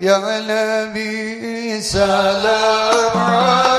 يا نبي سلام عليك.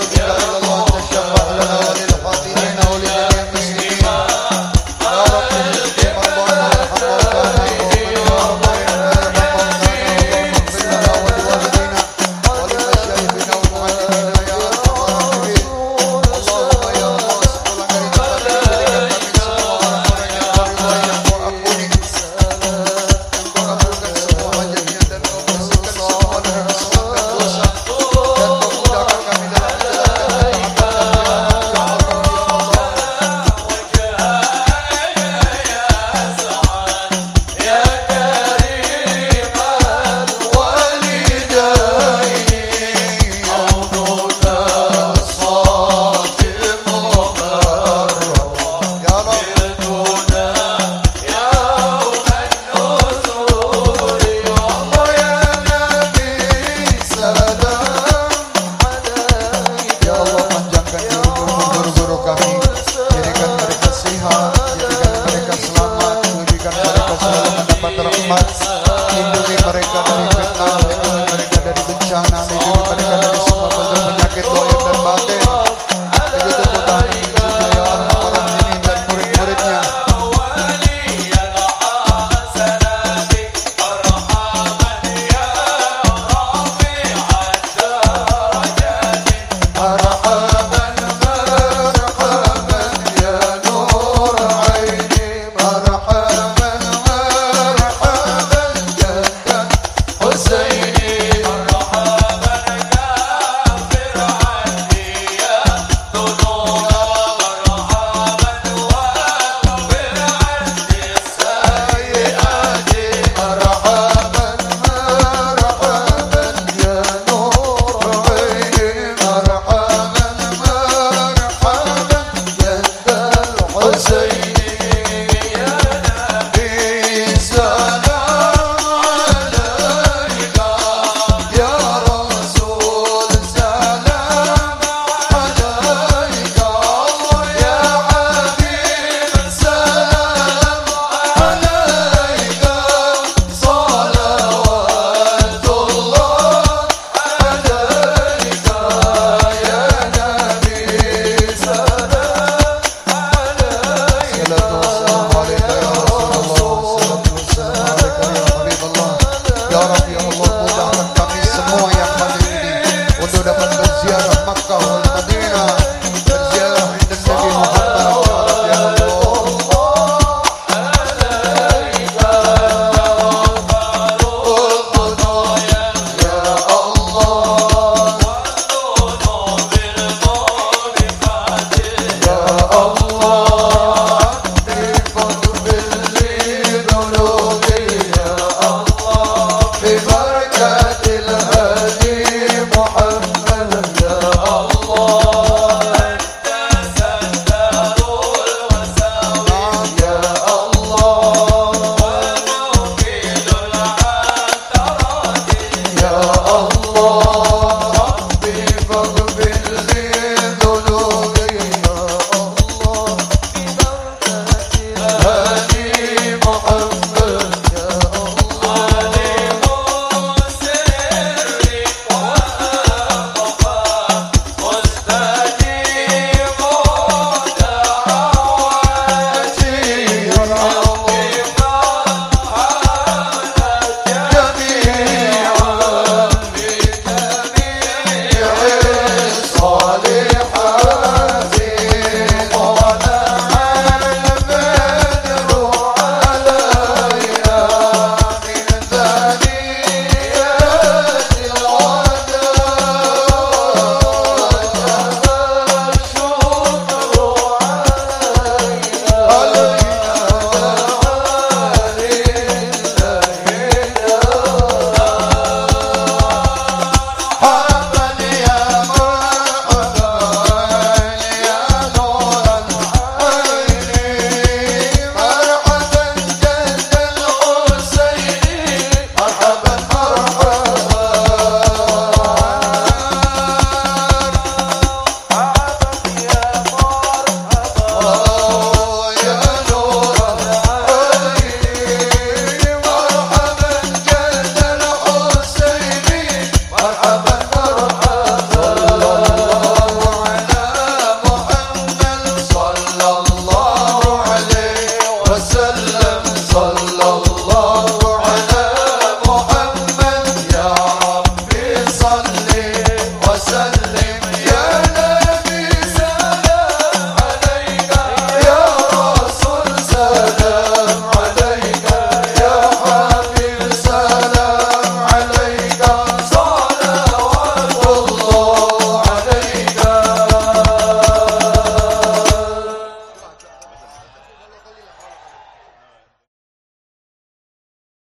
Yeah.